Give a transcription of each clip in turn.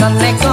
Sunday.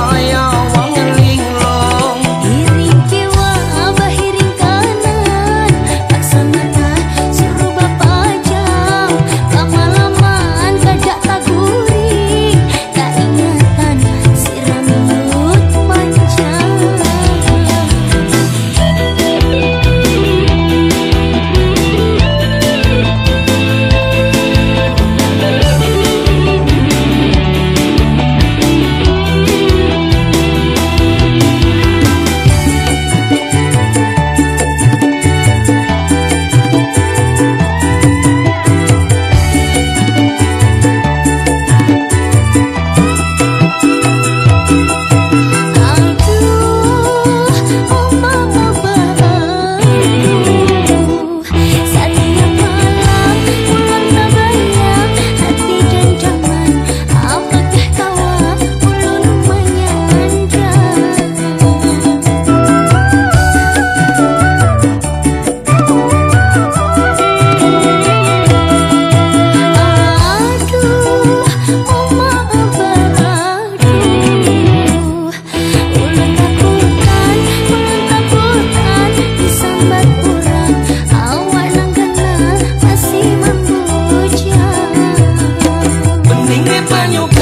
三有。